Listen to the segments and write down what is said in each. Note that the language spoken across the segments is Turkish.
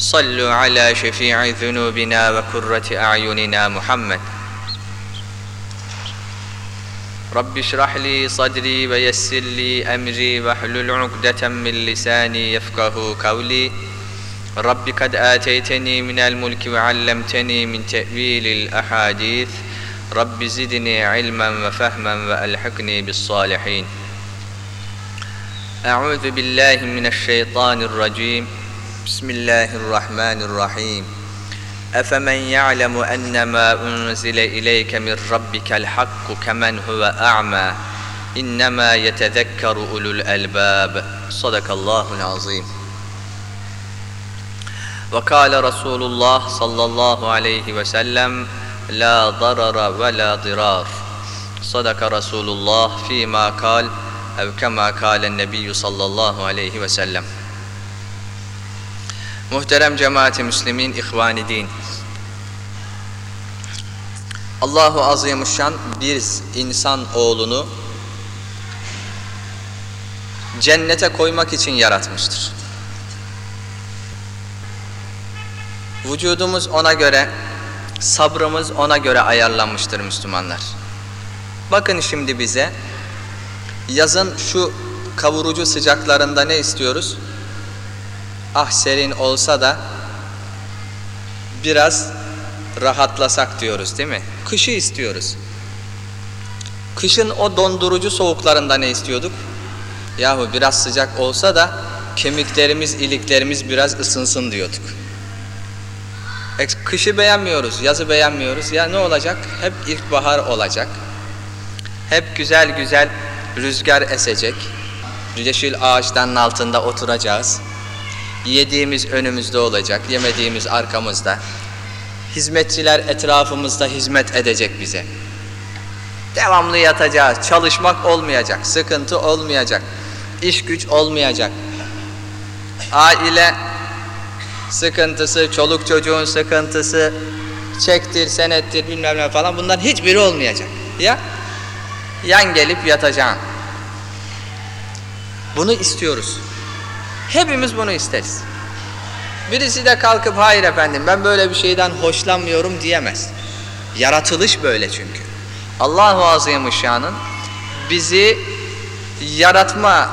صلوا على شفيع ذنوبنا وكرة أعيننا محمد. رب اشرح لي صدري ويسر لي أمري واحلل عقدة من لساني يفقه قولي. رب قد آتيتني من الملك وعلمتني من تأويل الأحاديث. رب زدني علما وفهما وألحقني بالصالحين. أعوذ بالله من الشيطان الرجيم. بسم الله الرحمن الرحيم أفمن يعلم أن ما أنزل إليك من ربك الحق كمن هو أعمى إنما يتذكر أولو الألباب صدق الله العظيم وقال رسول الله صلى الله عليه وسلم لا ضرر ولا ضرار صدق رسول الله فيما قال أو كما قال النبي صلى الله عليه وسلم Muhterem cemaati müslimin, ihvani din. Allahu Azimuşşan bir insan oğlunu cennete koymak için yaratmıştır. Vücudumuz ona göre, sabrımız ona göre ayarlanmıştır Müslümanlar. Bakın şimdi bize, yazın şu kavurucu sıcaklarında ne istiyoruz? Ah serin olsa da biraz rahatlasak diyoruz değil mi? Kışı istiyoruz. Kışın o dondurucu soğuklarında ne istiyorduk? Yahu biraz sıcak olsa da kemiklerimiz, iliklerimiz biraz ısınsın diyorduk. E, kışı beğenmiyoruz, yazı beğenmiyoruz. Ya ne olacak? Hep ilkbahar olacak. Hep güzel güzel rüzgar esecek. Yeşil ağaçların altında oturacağız. Yediğimiz önümüzde olacak, yemediğimiz arkamızda. Hizmetçiler etrafımızda hizmet edecek bize. Devamlı yatacağız, çalışmak olmayacak, sıkıntı olmayacak, iş güç olmayacak. Aile sıkıntısı, çoluk çocuğun sıkıntısı, çektir, senettir bilmem ne falan bunların hiçbiri olmayacak. Ya yan gelip yatacaksın. Bunu istiyoruz. Hepimiz bunu isteriz. Birisi de kalkıp hayır efendim ben böyle bir şeyden hoşlanmıyorum diyemez. Yaratılış böyle çünkü. Allahu Azimuşşan'ın bizi yaratma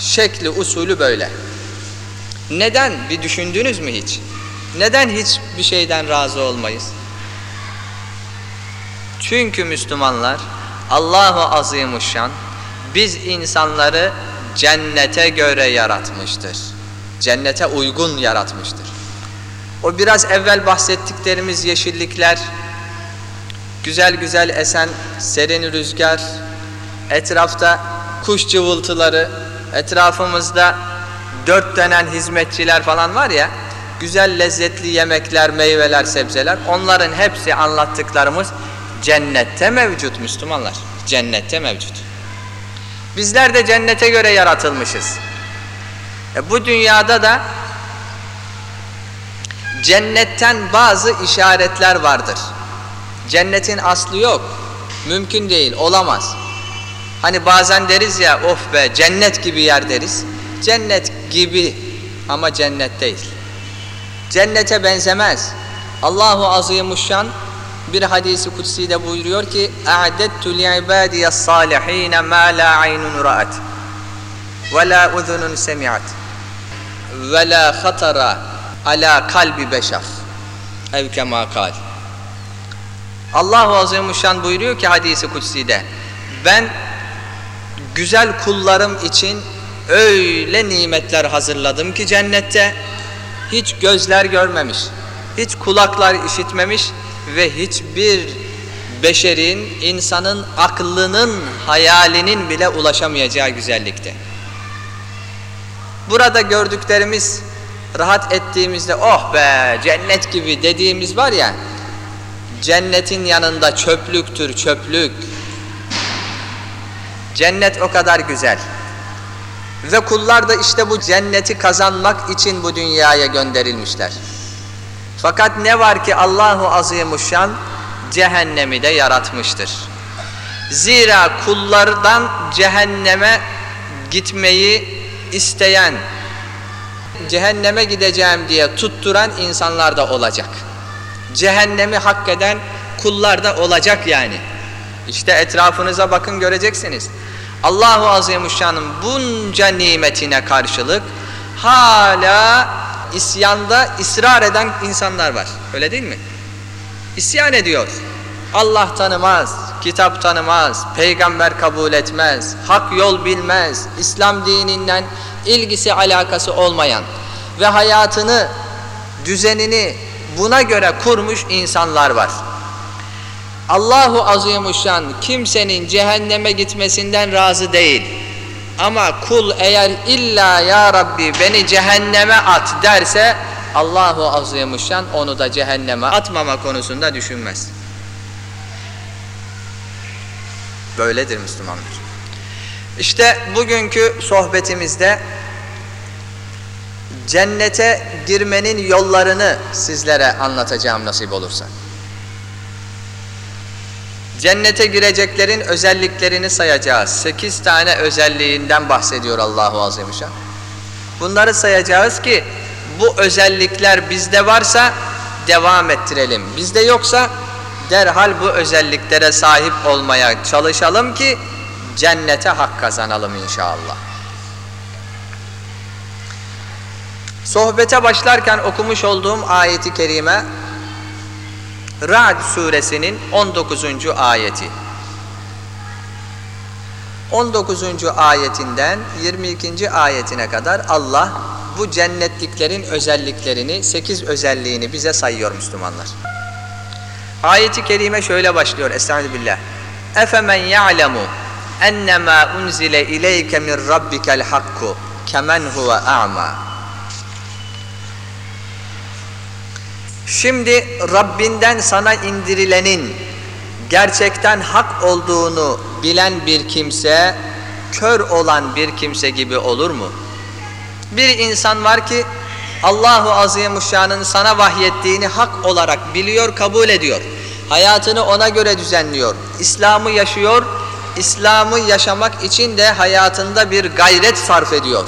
şekli usulü böyle. Neden bir düşündünüz mü hiç? Neden hiç bir şeyden razı olmayız? Çünkü Müslümanlar Allahu Azimuşşan biz insanları cennete göre yaratmıştır. Cennete uygun yaratmıştır. O biraz evvel bahsettiklerimiz yeşillikler, güzel güzel esen serin rüzgar, etrafta kuş cıvıltıları, etrafımızda dört dönen hizmetçiler falan var ya, güzel lezzetli yemekler, meyveler, sebzeler, onların hepsi anlattıklarımız cennette mevcut Müslümanlar. Cennette mevcut. Bizler de cennete göre yaratılmışız. E bu dünyada da cennetten bazı işaretler vardır. Cennetin aslı yok. Mümkün değil, olamaz. Hani bazen deriz ya, of be cennet gibi yer deriz. Cennet gibi ama cennet değil. Cennete benzemez. Allahu Azimuşşan bir hadisi kutsi de buyuruyor ki اَعْدَدْتُ لِعِبَادِيَ الصَّالِح۪ينَ مَا لَا عَيْنٌ رَأَتْ وَلَا اُذُنٌ سَمِعَتْ وَلَا خَطَرَ عَلَى kalbi beşer ev kema kal Allahu Azimuşşan buyuruyor ki hadisi kutsi'de ben güzel kullarım için öyle nimetler hazırladım ki cennette hiç gözler görmemiş, hiç kulaklar işitmemiş ve hiçbir beşerin, insanın aklının, hayalinin bile ulaşamayacağı güzellikte. Burada gördüklerimiz rahat ettiğimizde oh be cennet gibi dediğimiz var ya cennetin yanında çöplüktür çöplük. Cennet o kadar güzel. Ve kullar da işte bu cenneti kazanmak için bu dünyaya gönderilmişler. Fakat ne var ki Allahu Azimuşşan cehennemi de yaratmıştır. Zira kullardan cehenneme gitmeyi isteyen, cehenneme gideceğim diye tutturan insanlar da olacak. Cehennemi hak eden kullar da olacak yani. İşte etrafınıza bakın göreceksiniz. Allahu Azimuşşan'ın bunca nimetine karşılık hala isyanda ısrar eden insanlar var. Öyle değil mi? İsyan ediyor. Allah tanımaz, kitap tanımaz, peygamber kabul etmez, hak yol bilmez, İslam dininden ilgisi alakası olmayan ve hayatını, düzenini buna göre kurmuş insanlar var. Allahu Azimuşşan kimsenin cehenneme gitmesinden razı değil. Ama kul eğer illa ya Rabbi beni cehenneme at derse Allahu Azimuşşan onu da cehenneme atmama konusunda düşünmez. Böyledir Müslümanlar. İşte bugünkü sohbetimizde cennete girmenin yollarını sizlere anlatacağım nasip olursa. Cennete gireceklerin özelliklerini sayacağız. Sekiz tane özelliğinden bahsediyor Allahu Azimüşşan. Bunları sayacağız ki bu özellikler bizde varsa devam ettirelim. Bizde yoksa derhal bu özelliklere sahip olmaya çalışalım ki cennete hak kazanalım inşallah. Sohbete başlarken okumuş olduğum ayeti kerime Ra'd suresinin 19. ayeti. 19. ayetinden 22. ayetine kadar Allah bu cennetliklerin özelliklerini, 8 özelliğini bize sayıyor Müslümanlar. Ayeti kerime şöyle başlıyor. Estağfirullah. Efemen ya'lemu ennemâ unzile ileyke min rabbikel hakku kemen huve a'ma. Şimdi Rabbinden sana indirilenin gerçekten hak olduğunu bilen bir kimse, kör olan bir kimse gibi olur mu? Bir insan var ki Allahu Azimuşşan'ın sana vahyettiğini hak olarak biliyor, kabul ediyor. Hayatını ona göre düzenliyor. İslam'ı yaşıyor. İslam'ı yaşamak için de hayatında bir gayret sarf ediyor.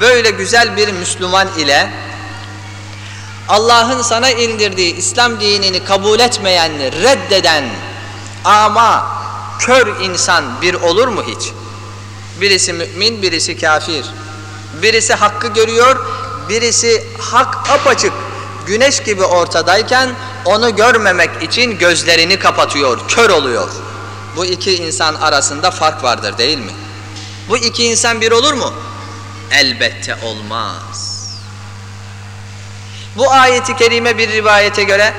Böyle güzel bir Müslüman ile Allah'ın sana indirdiği İslam dinini kabul etmeyen, reddeden ama kör insan bir olur mu hiç? Birisi mümin, birisi kafir. Birisi hakkı görüyor, birisi hak apaçık güneş gibi ortadayken onu görmemek için gözlerini kapatıyor, kör oluyor. Bu iki insan arasında fark vardır değil mi? Bu iki insan bir olur mu? Elbette olmaz. Bu ayeti kerime bir rivayete göre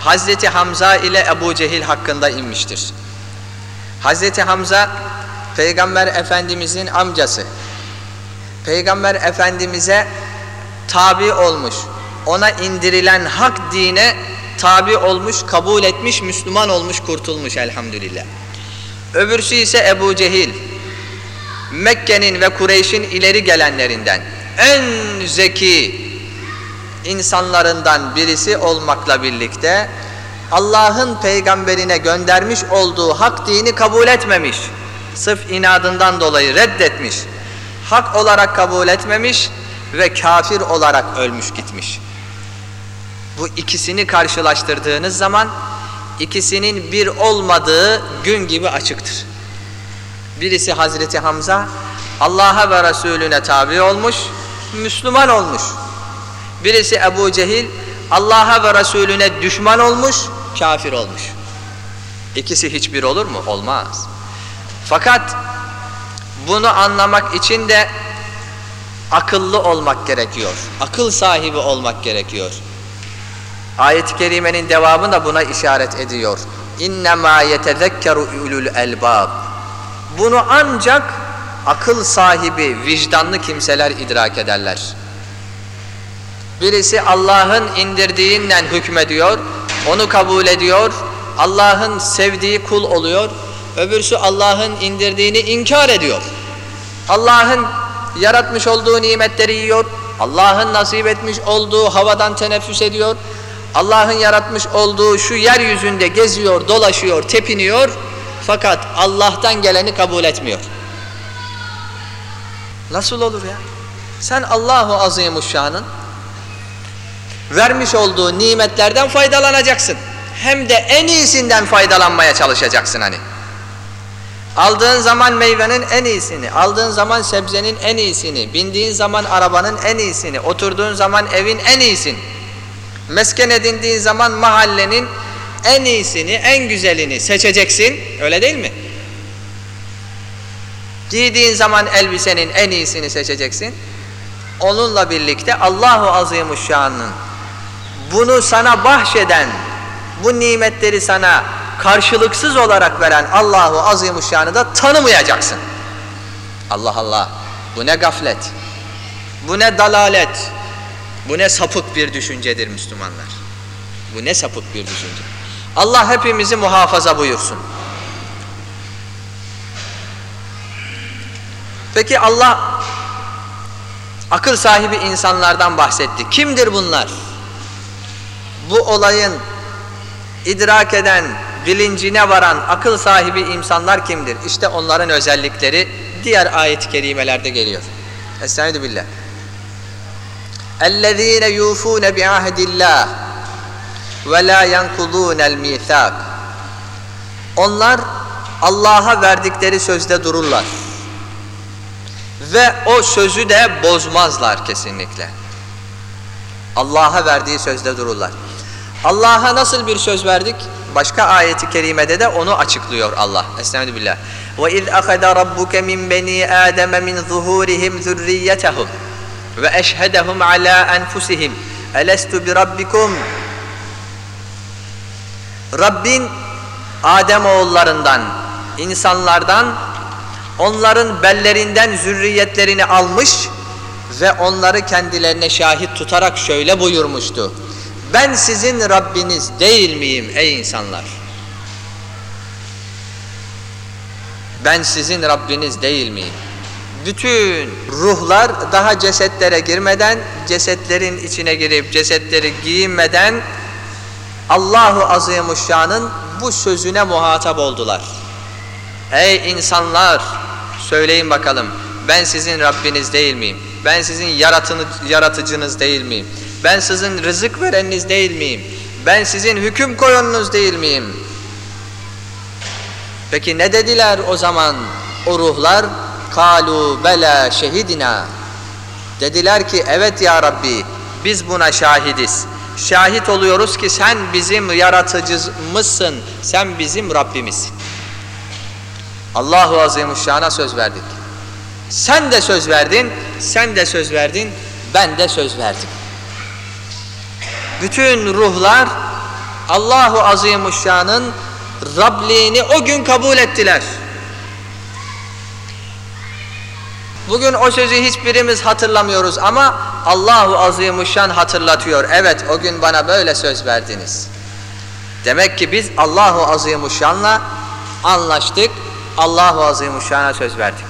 Hazreti Hamza ile Ebu Cehil hakkında inmiştir. Hazreti Hamza Peygamber Efendimizin amcası. Peygamber Efendimiz'e tabi olmuş. Ona indirilen hak dine tabi olmuş, kabul etmiş, Müslüman olmuş, kurtulmuş elhamdülillah. Öbürsü ise Ebu Cehil. Mekke'nin ve Kureyş'in ileri gelenlerinden en zeki insanlarından birisi olmakla birlikte Allah'ın peygamberine göndermiş olduğu hak dini kabul etmemiş. Sırf inadından dolayı reddetmiş. Hak olarak kabul etmemiş ve kafir olarak ölmüş gitmiş. Bu ikisini karşılaştırdığınız zaman ikisinin bir olmadığı gün gibi açıktır. Birisi Hazreti Hamza Allah'a ve Resulüne tabi olmuş, Müslüman olmuş. Birisi Ebu Cehil Allah'a ve Resulüne düşman olmuş, kafir olmuş. İkisi hiçbir olur mu? Olmaz. Fakat bunu anlamak için de akıllı olmak gerekiyor. Akıl sahibi olmak gerekiyor. Ayet-i kerimenin devamı da buna işaret ediyor. İnnemâ yetezekkeru ulul elbab. Bunu ancak akıl sahibi, vicdanlı kimseler idrak ederler. Birisi Allah'ın indirdiğinden hükmediyor, onu kabul ediyor, Allah'ın sevdiği kul oluyor. Öbürsü Allah'ın indirdiğini inkar ediyor. Allah'ın yaratmış olduğu nimetleri yiyor, Allah'ın nasip etmiş olduğu havadan teneffüs ediyor, Allah'ın yaratmış olduğu şu yeryüzünde geziyor, dolaşıyor, tepiniyor fakat Allah'tan geleni kabul etmiyor. Nasıl olur ya? Sen Allahu Azimuşşan'ın vermiş olduğu nimetlerden faydalanacaksın. Hem de en iyisinden faydalanmaya çalışacaksın hani. Aldığın zaman meyvenin en iyisini, aldığın zaman sebzenin en iyisini, bindiğin zaman arabanın en iyisini, oturduğun zaman evin en iyisini, mesken edindiğin zaman mahallenin en iyisini, en güzelini seçeceksin. Öyle değil mi? Giydiğin zaman elbisenin en iyisini seçeceksin. Onunla birlikte Allahu Azimuşşan'ın bunu sana bahşeden, bu nimetleri sana karşılıksız olarak veren Allahu Azimuşşan'ı da tanımayacaksın. Allah Allah. Bu ne gaflet. Bu ne dalalet. Bu ne sapık bir düşüncedir Müslümanlar. Bu ne sapık bir düşünce. Allah hepimizi muhafaza buyursun. Peki Allah akıl sahibi insanlardan bahsetti. Kimdir bunlar? Bu olayın idrak eden, bilincine varan akıl sahibi insanlar kimdir? İşte onların özellikleri diğer ayet-i kerimelerde geliyor. Estaizu billah. اَلَّذ۪ينَ يُوفُونَ بِعَهْدِ اللّٰهِ وَلَا يَنْقُضُونَ الْمِيثَاقِ Onlar Allah'a verdikleri sözde dururlar. Ve o sözü de bozmazlar kesinlikle. Allah'a verdiği sözde dururlar. Allah'a nasıl bir söz verdik? Başka ayeti kerimede de onu açıklıyor Allah. Estaizu billah. وَاِذْ أَخَذَ رَبُّكَ مِنْ بَنِي آدَمَ مِنْ ظُهُورِهِمْ ذُرِّيَّتَهُمْ وَاَشْهَدَهُمْ عَلَى أَنْفُسِهِمْ أَلَسْتُ بِرَبِّكُمْ Rabbin Adem oğullarından, insanlardan onların bellerinden zürriyetlerini almış ve onları kendilerine şahit tutarak şöyle buyurmuştu. Ben sizin Rabbiniz değil miyim ey insanlar? Ben sizin Rabbiniz değil miyim? Bütün ruhlar daha cesetlere girmeden, cesetlerin içine girip cesetleri giyinmeden Allahu Azimuşşan'ın bu sözüne muhatap oldular. Ey insanlar söyleyin bakalım ben sizin Rabbiniz değil miyim? Ben sizin yaratını, yaratıcınız değil miyim? Ben sizin rızık vereniniz değil miyim? Ben sizin hüküm koyanınız değil miyim? Peki ne dediler o zaman o ruhlar? Kalu bela şehidina. Dediler ki evet ya Rabbi biz buna şahidiz. Şahit oluyoruz ki sen bizim yaratıcımızsın. Sen bizim Rabbimizsin. Allahu Azimuşşan'a söz verdik. Sen de söz verdin, sen de söz verdin, ben de söz verdim. Bütün ruhlar Allahu Azimuşşan'ın Rabliğini o gün kabul ettiler. Bugün o sözü hiçbirimiz hatırlamıyoruz ama Allahu Azimuşşan hatırlatıyor. Evet o gün bana böyle söz verdiniz. Demek ki biz Allahu Azimuşşan'la anlaştık. Allahu Azimuşşan'a söz verdik.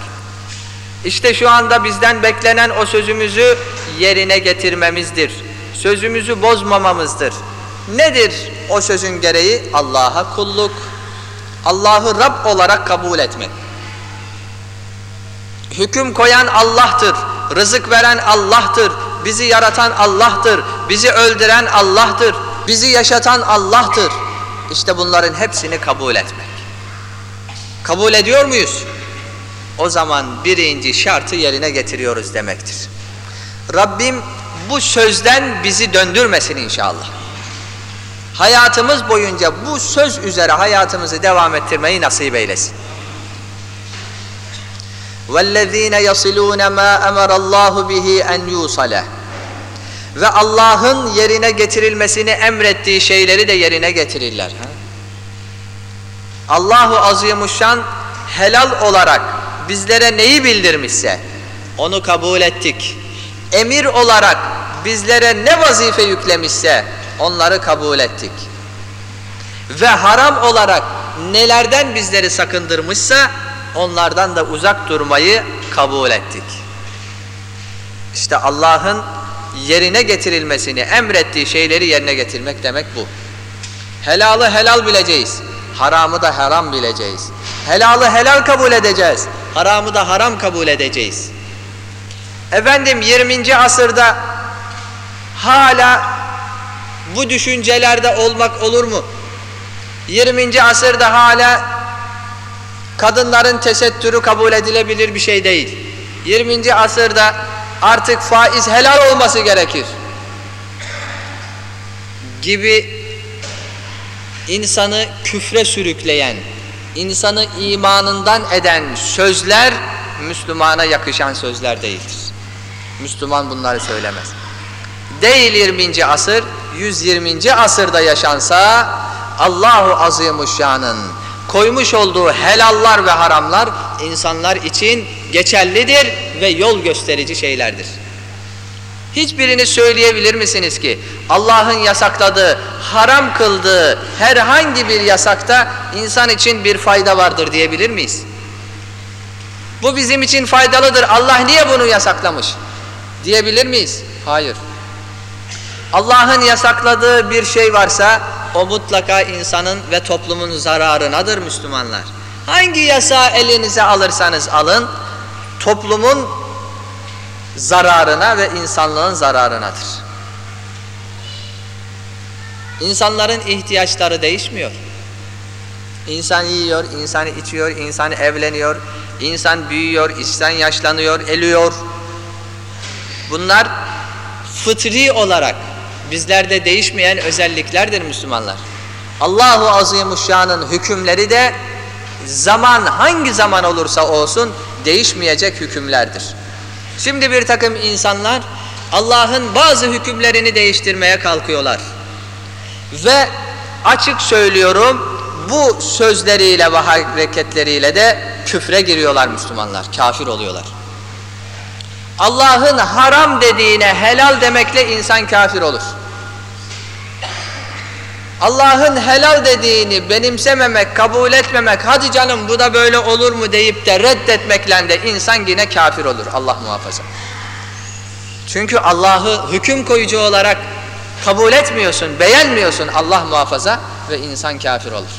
İşte şu anda bizden beklenen o sözümüzü yerine getirmemizdir. Sözümüzü bozmamamızdır. Nedir o sözün gereği? Allah'a kulluk, Allah'ı Rab olarak kabul etmek. Hüküm koyan Allah'tır, rızık veren Allah'tır, bizi yaratan Allah'tır, bizi öldüren Allah'tır, bizi yaşatan Allah'tır. İşte bunların hepsini kabul etmek. Kabul ediyor muyuz? O zaman birinci şartı yerine getiriyoruz demektir. Rabbim bu sözden bizi döndürmesin inşallah. Hayatımız boyunca bu söz üzere hayatımızı devam ettirmeyi nasip eylesin. وَالَّذ۪ينَ يَصِلُونَ مَا اَمَرَ اللّٰهُ بِهِ اَنْ يُوصَلَهُ Ve Allah'ın yerine getirilmesini emrettiği şeyleri de yerine getirirler. Ha? Allahu Azimuşşan helal olarak bizlere neyi bildirmişse onu kabul ettik. Emir olarak bizlere ne vazife yüklemişse onları kabul ettik. Ve haram olarak nelerden bizleri sakındırmışsa onlardan da uzak durmayı kabul ettik. İşte Allah'ın yerine getirilmesini emrettiği şeyleri yerine getirmek demek bu. Helalı helal bileceğiz. Haramı da haram bileceğiz. Helalı helal kabul edeceğiz. Haramı da haram kabul edeceğiz. Efendim 20. asırda hala bu düşüncelerde olmak olur mu? 20. asırda hala kadınların tesettürü kabul edilebilir bir şey değil. 20. asırda artık faiz helal olması gerekir. Gibi insanı küfre sürükleyen, insanı imanından eden sözler Müslümana yakışan sözler değildir. Müslüman bunları söylemez. Değil 20. asır, 120. asırda yaşansa Allahu Azimuşşan'ın koymuş olduğu helallar ve haramlar insanlar için geçerlidir ve yol gösterici şeylerdir. Hiçbirini söyleyebilir misiniz ki Allah'ın yasakladığı, haram kıldığı herhangi bir yasakta insan için bir fayda vardır diyebilir miyiz? Bu bizim için faydalıdır. Allah niye bunu yasaklamış? Diyebilir miyiz? Hayır. Allah'ın yasakladığı bir şey varsa o mutlaka insanın ve toplumun zararınadır Müslümanlar. Hangi yasağı elinize alırsanız alın toplumun zararına ve insanlığın zararınadır. İnsanların ihtiyaçları değişmiyor. İnsan yiyor, insan içiyor, insan evleniyor, insan büyüyor, insan yaşlanıyor, eliyor. Bunlar fıtri olarak bizlerde değişmeyen özelliklerdir Müslümanlar. Allahu Azimuşşan'ın hükümleri de zaman hangi zaman olursa olsun değişmeyecek hükümlerdir. Şimdi bir takım insanlar Allah'ın bazı hükümlerini değiştirmeye kalkıyorlar. Ve açık söylüyorum bu sözleriyle ve hareketleriyle de küfre giriyorlar Müslümanlar, kafir oluyorlar. Allah'ın haram dediğine helal demekle insan kafir olur. Allah'ın helal dediğini benimsememek, kabul etmemek, hadi canım bu da böyle olur mu deyip de reddetmekle de insan yine kafir olur. Allah muhafaza. Çünkü Allah'ı hüküm koyucu olarak kabul etmiyorsun, beğenmiyorsun Allah muhafaza ve insan kafir olur.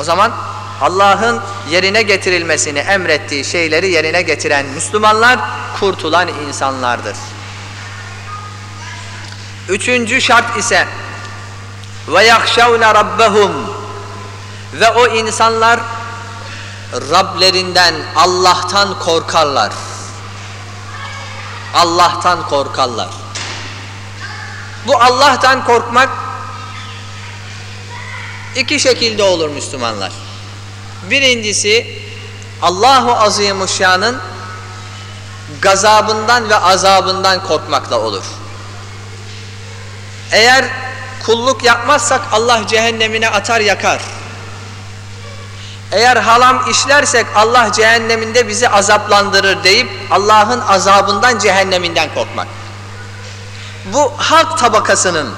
O zaman Allah'ın yerine getirilmesini emrettiği şeyleri yerine getiren Müslümanlar kurtulan insanlardır. Üçüncü şart ise ve yahşavne rabbehum ve o insanlar Rablerinden Allah'tan korkarlar. Allah'tan korkarlar. Bu Allah'tan korkmak iki şekilde olur Müslümanlar. Birincisi Allahu Azimuşşan'ın gazabından ve azabından korkmakla olur. Eğer kulluk yapmazsak Allah cehennemine atar yakar. Eğer halam işlersek Allah cehenneminde bizi azaplandırır deyip Allah'ın azabından cehenneminden korkmak. Bu halk tabakasının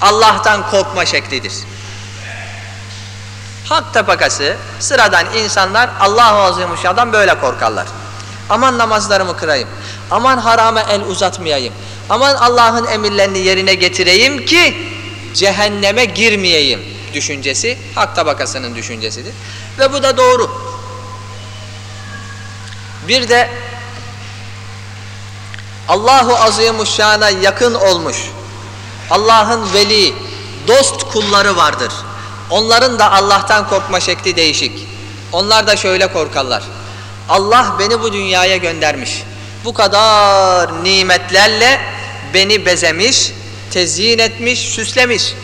Allah'tan korkma şeklidir. Halk tabakası sıradan insanlar Allah-u Azimuşşan'dan böyle korkarlar. Aman namazlarımı kırayım. Aman harama el uzatmayayım. Aman Allah'ın emirlerini yerine getireyim ki cehenneme girmeyeyim düşüncesi hak tabakasının düşüncesidir. Ve bu da doğru. Bir de Allahu Azimuşşan'a yakın olmuş Allah'ın veli, dost kulları vardır. Onların da Allah'tan korkma şekli değişik. Onlar da şöyle korkarlar. Allah beni bu dünyaya göndermiş. Bu kadar nimetlerle beni bezemiş, tezyin etmiş, süslemiş.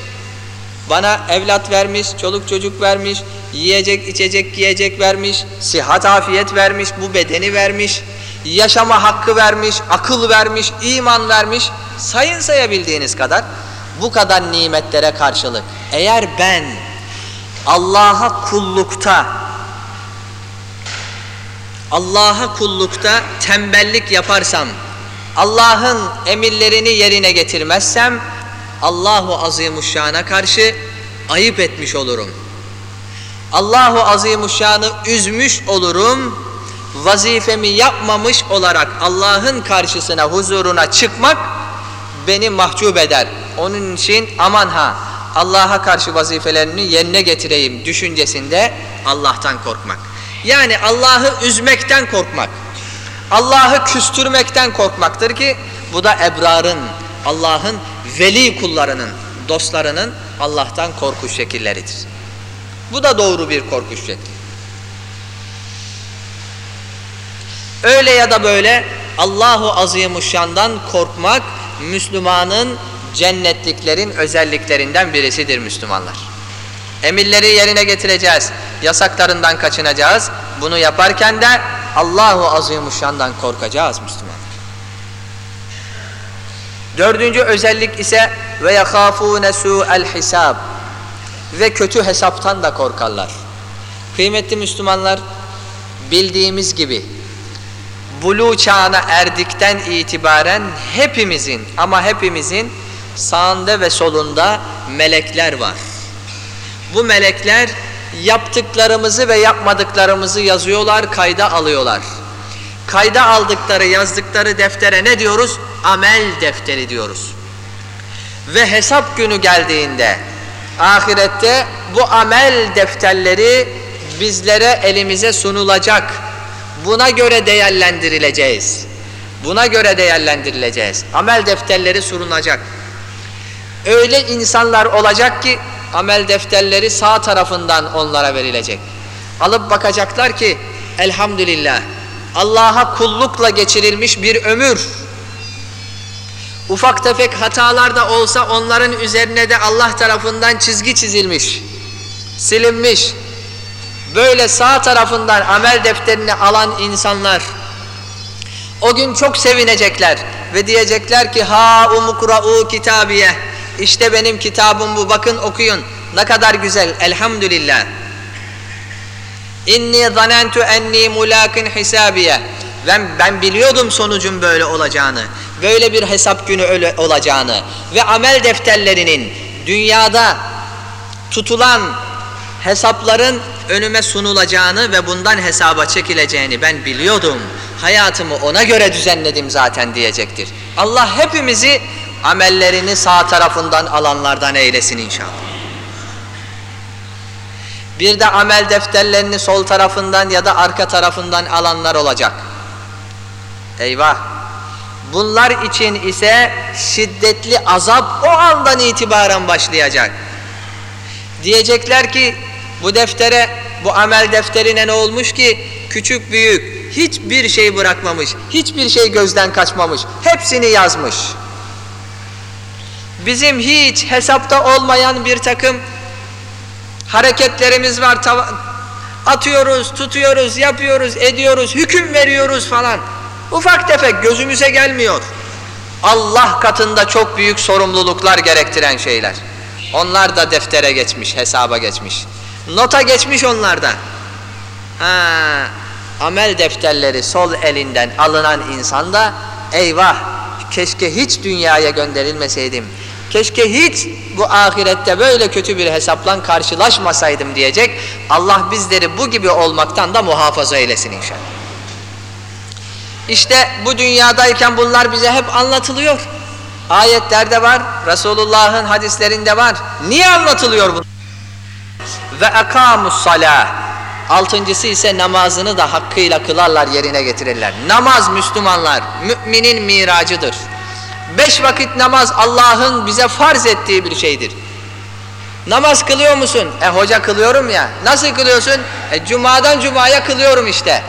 Bana evlat vermiş, çoluk çocuk vermiş, yiyecek içecek giyecek vermiş, sihat afiyet vermiş, bu bedeni vermiş, yaşama hakkı vermiş, akıl vermiş, iman vermiş. Sayın sayabildiğiniz kadar bu kadar nimetlere karşılık eğer ben Allah'a kullukta Allah'a kullukta tembellik yaparsam Allah'ın emirlerini yerine getirmezsem Allahu Azimuşşan'a karşı ayıp etmiş olurum. Allahu Azimuşşan'ı üzmüş olurum. Vazifemi yapmamış olarak Allah'ın karşısına, huzuruna çıkmak beni mahcup eder. Onun için aman ha Allah'a karşı vazifelerini yerine getireyim düşüncesinde Allah'tan korkmak. Yani Allah'ı üzmekten korkmak. Allah'ı küstürmekten korkmaktır ki bu da ebrarın, Allah'ın veli kullarının, dostlarının Allah'tan korku şekilleridir. Bu da doğru bir korku şekli. Öyle ya da böyle Allahu Azimuşşan'dan korkmak Müslümanın cennetliklerin özelliklerinden birisidir Müslümanlar. Emirleri yerine getireceğiz, yasaklarından kaçınacağız. Bunu yaparken de Allahu Azimuşşan'dan korkacağız Müslümanlar. Dördüncü özellik ise ve yakafune su'el hisab ve kötü hesaptan da korkarlar. Kıymetli Müslümanlar bildiğimiz gibi bulu çağına erdikten itibaren hepimizin ama hepimizin sağında ve solunda melekler var. Bu melekler yaptıklarımızı ve yapmadıklarımızı yazıyorlar, kayda alıyorlar. Kayda aldıkları, yazdıkları deftere ne diyoruz? Amel defteri diyoruz. Ve hesap günü geldiğinde ahirette bu amel defterleri bizlere elimize sunulacak. Buna göre değerlendirileceğiz. Buna göre değerlendirileceğiz. Amel defterleri sunulacak. Öyle insanlar olacak ki amel defterleri sağ tarafından onlara verilecek. Alıp bakacaklar ki elhamdülillah Allah'a kullukla geçirilmiş bir ömür. Ufak tefek hatalar da olsa onların üzerine de Allah tarafından çizgi çizilmiş, silinmiş. Böyle sağ tarafından amel defterini alan insanlar o gün çok sevinecekler ve diyecekler ki ha umukra'u kitabiye işte benim kitabım bu. Bakın okuyun. Ne kadar güzel. Elhamdülillah. İnni zanentu enni mulakin hisabiye. Ben, ben biliyordum sonucun böyle olacağını. Böyle bir hesap günü öyle olacağını. Ve amel defterlerinin dünyada tutulan hesapların önüme sunulacağını ve bundan hesaba çekileceğini ben biliyordum. Hayatımı ona göre düzenledim zaten diyecektir. Allah hepimizi amellerini sağ tarafından alanlardan eylesin inşallah. Bir de amel defterlerini sol tarafından ya da arka tarafından alanlar olacak. Eyvah! Bunlar için ise şiddetli azap o andan itibaren başlayacak. Diyecekler ki bu deftere, bu amel defterine ne olmuş ki küçük büyük hiçbir şey bırakmamış, hiçbir şey gözden kaçmamış, hepsini yazmış. Bizim hiç hesapta olmayan bir takım hareketlerimiz var. Atıyoruz, tutuyoruz, yapıyoruz, ediyoruz, hüküm veriyoruz falan. Ufak tefek gözümüze gelmiyor. Allah katında çok büyük sorumluluklar gerektiren şeyler. Onlar da deftere geçmiş, hesaba geçmiş. Nota geçmiş onlarda. Ha, amel defterleri sol elinden alınan insan da eyvah keşke hiç dünyaya gönderilmeseydim. Keşke hiç bu ahirette böyle kötü bir hesapla karşılaşmasaydım diyecek. Allah bizleri bu gibi olmaktan da muhafaza eylesin inşallah. İşte bu dünyadayken bunlar bize hep anlatılıyor. Ayetlerde var, Resulullah'ın hadislerinde var. Niye anlatılıyor bu? Ve ekamus salah. Altıncısı ise namazını da hakkıyla kılarlar yerine getirirler. Namaz Müslümanlar, müminin miracıdır. Beş vakit namaz Allah'ın bize farz ettiği bir şeydir. Namaz kılıyor musun? E hoca kılıyorum ya. Nasıl kılıyorsun? E cumadan cumaya kılıyorum işte.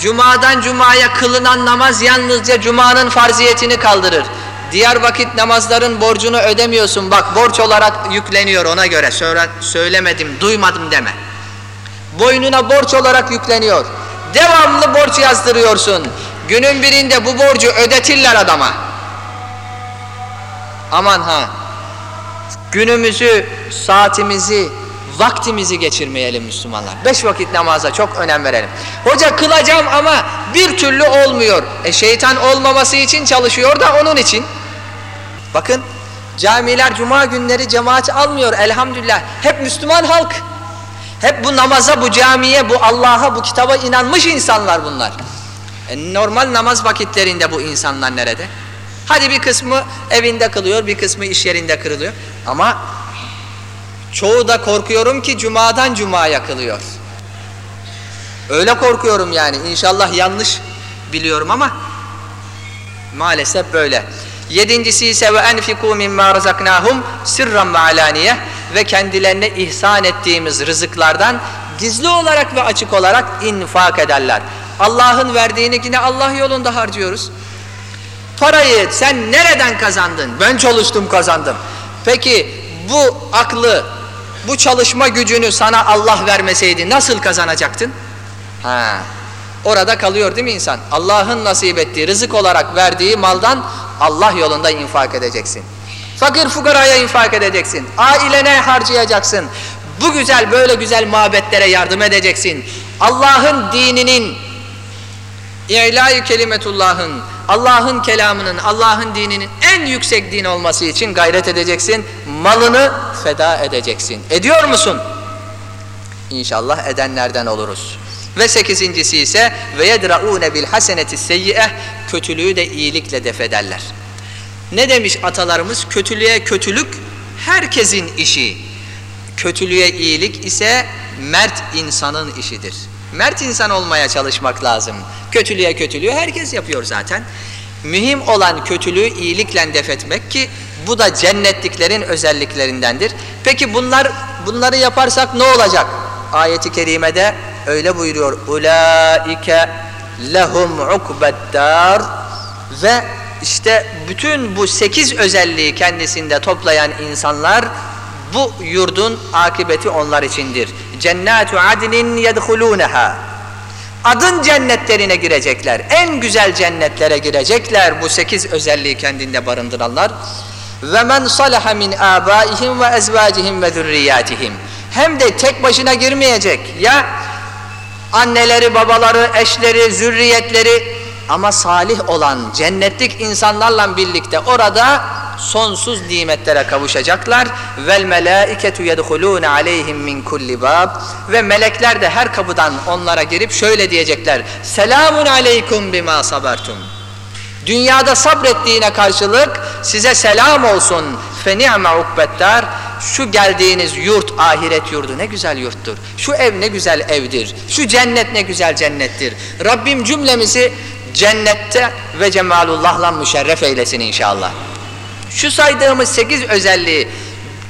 Cumadan cumaya kılınan namaz yalnızca cumanın farziyetini kaldırır. Diğer vakit namazların borcunu ödemiyorsun. Bak borç olarak yükleniyor ona göre. Söyle, söylemedim, duymadım deme. Boynuna borç olarak yükleniyor. Devamlı borç yazdırıyorsun. Günün birinde bu borcu ödetirler adama. Aman ha. Günümüzü, saatimizi, vaktimizi geçirmeyelim Müslümanlar. Beş vakit namaza çok önem verelim. Hoca kılacağım ama bir türlü olmuyor. E şeytan olmaması için çalışıyor da onun için. Bakın camiler cuma günleri cemaat almıyor elhamdülillah. Hep Müslüman halk. Hep bu namaza, bu camiye, bu Allah'a, bu kitaba inanmış insanlar bunlar. E normal namaz vakitlerinde bu insanlar nerede? Hadi bir kısmı evinde kılıyor, bir kısmı iş yerinde kırılıyor. Ama çoğu da korkuyorum ki cumadan cumaya kılıyor. Öyle korkuyorum yani. İnşallah yanlış biliyorum ama maalesef böyle. Yedincisi ise ve enfiku mimma razaknahum sirran ve alaniye ve kendilerine ihsan ettiğimiz rızıklardan gizli olarak ve açık olarak infak ederler. Allah'ın verdiğini yine Allah yolunda harcıyoruz. Parayı sen nereden kazandın? Ben çalıştım kazandım. Peki bu aklı, bu çalışma gücünü sana Allah vermeseydi nasıl kazanacaktın? Ha, orada kalıyor değil mi insan? Allah'ın nasip ettiği, rızık olarak verdiği maldan Allah yolunda infak edeceksin. Fakir fukaraya infak edeceksin. Ailene harcayacaksın. Bu güzel böyle güzel muhabbetlere yardım edeceksin. Allah'ın dininin İ'lâ-i kelimetullah'ın, Allah'ın kelamının, Allah'ın dininin en yüksek din olması için gayret edeceksin. Malını feda edeceksin. Ediyor musun? İnşallah edenlerden oluruz. Ve sekizincisi ise ve yedra'ûne bil haseneti seyyi'eh kötülüğü de iyilikle defederler. Ne demiş atalarımız? Kötülüğe kötülük herkesin işi. Kötülüğe iyilik ise mert insanın işidir. Mert insan olmaya çalışmak lazım. Kötülüğe kötülüğü herkes yapıyor zaten. Mühim olan kötülüğü iyilikle defetmek ki bu da cennetliklerin özelliklerindendir. Peki bunlar bunları yaparsak ne olacak? Ayeti kerimede öyle buyuruyor. Ulaike lehum ukbeddar ve işte bütün bu sekiz özelliği kendisinde toplayan insanlar bu yurdun akıbeti onlar içindir. Cennatu adnin yedhulunaha. Adın cennetlerine girecekler. En güzel cennetlere girecekler bu sekiz özelliği kendinde barındıranlar. Ve men salaha min abaihim ve ezvacihim ve zürriyatihim. Hem de tek başına girmeyecek. Ya anneleri, babaları, eşleri, zürriyetleri ama salih olan cennetlik insanlarla birlikte orada sonsuz nimetlere kavuşacaklar. Vel melaiketu yedhulun aleyhim min kulli bab ve melekler de her kapıdan onlara girip şöyle diyecekler. Selamun aleykum bima sabertum. Dünyada sabrettiğine karşılık size selam olsun. Fe ni'me ukbettar. Şu geldiğiniz yurt ahiret yurdu ne güzel yurttur. Şu ev ne güzel evdir. Şu cennet ne güzel cennettir. Rabbim cümlemizi cennette ve cemalullah'la müşerref eylesin inşallah. Şu saydığımız sekiz özelliği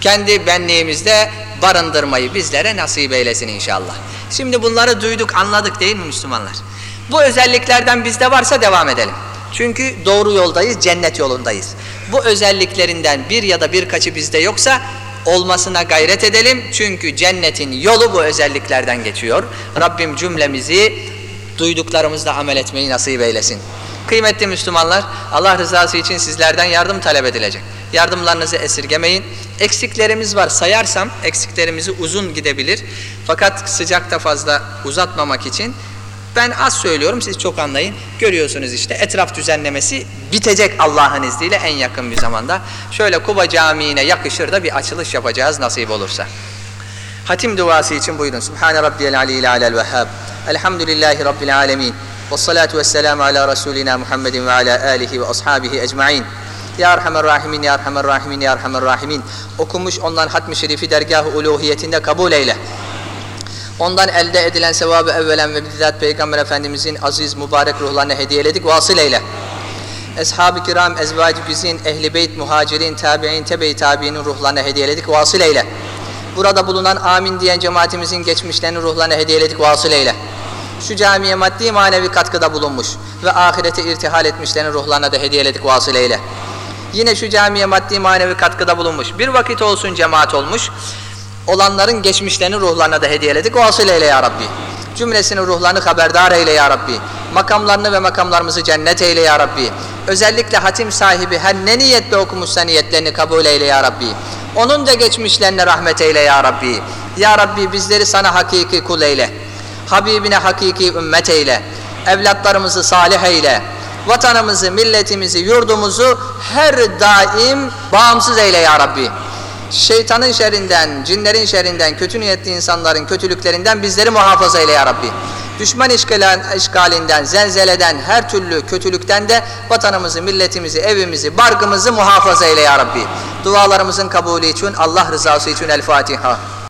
kendi benliğimizde barındırmayı bizlere nasip eylesin inşallah. Şimdi bunları duyduk, anladık değil mi Müslümanlar? Bu özelliklerden bizde varsa devam edelim. Çünkü doğru yoldayız, cennet yolundayız. Bu özelliklerinden bir ya da birkaçı bizde yoksa olmasına gayret edelim. Çünkü cennetin yolu bu özelliklerden geçiyor. Rabbim cümlemizi duyduklarımızla amel etmeyi nasip eylesin. Kıymetli Müslümanlar, Allah rızası için sizlerden yardım talep edilecek. Yardımlarınızı esirgemeyin. Eksiklerimiz var. Sayarsam eksiklerimizi uzun gidebilir. Fakat sıcakta fazla uzatmamak için ben az söylüyorum siz çok anlayın. Görüyorsunuz işte etraf düzenlemesi bitecek Allah'ın izniyle en yakın bir zamanda. Şöyle Kuba Camii'ne yakışır da bir açılış yapacağız nasip olursa. Hatim duası için buyurun. Subhane Rabbiyel Aliyyil Alel Vehhab. Elhamdülillahi Rabbil Alemin. Ve salatu ve selamu ala Resulina Muhammedin ve ala alihi ve ashabihi ecma'in. Ya Erhamer Rahimin, Ya Erhamer Rahimin, Ya Erhamer Rahimin. Okunmuş ondan hatmi şerifi dergah-ı uluhiyetinde kabul eyle. Ondan elde edilen sevabı evvelen ve bizzat Peygamber Efendimizin aziz mübarek ruhlarına hediyeledik. Vasıl eyle. Eshab-ı kiram, ezvacı güzin, ehli beyt, muhacirin, tabi'in, tebe-i tabi'inin ruhlarına hediyeledik. Vasıl eyle. Burada bulunan amin diyen cemaatimizin geçmişlerini ruhlarına hediyeledik. Vasıl eyle. Şu camiye maddi manevi katkıda bulunmuş ve ahirete irtihal etmişlerin ruhlarına da hediyeledik. Vasıl eyle. Yine şu camiye maddi manevi katkıda bulunmuş. Bir vakit olsun cemaat olmuş olanların geçmişlerini ruhlarına da hediyeledik. O asıl eyle ya Rabbi. Cümlesini ruhlarını haberdar eyle ya Rabbi. Makamlarını ve makamlarımızı cennet eyle ya Rabbi. Özellikle hatim sahibi her ne niyetle okumuşsa niyetlerini kabul eyle ya Rabbi. Onun da geçmişlerine rahmet eyle ya Rabbi. Ya Rabbi bizleri sana hakiki kul eyle. Habibine hakiki ümmet eyle. Evlatlarımızı salih eyle. Vatanımızı, milletimizi, yurdumuzu her daim bağımsız eyle ya Rabbi. Şeytanın şerrinden, cinlerin şerrinden, kötü niyetli insanların kötülüklerinden bizleri muhafaza eyle ya Rabbi. Düşman işgalinden, zelzeleden, her türlü kötülükten de vatanımızı, milletimizi, evimizi, barkımızı muhafaza eyle ya Rabbi. Dualarımızın kabulü için, Allah rızası için El Fatiha.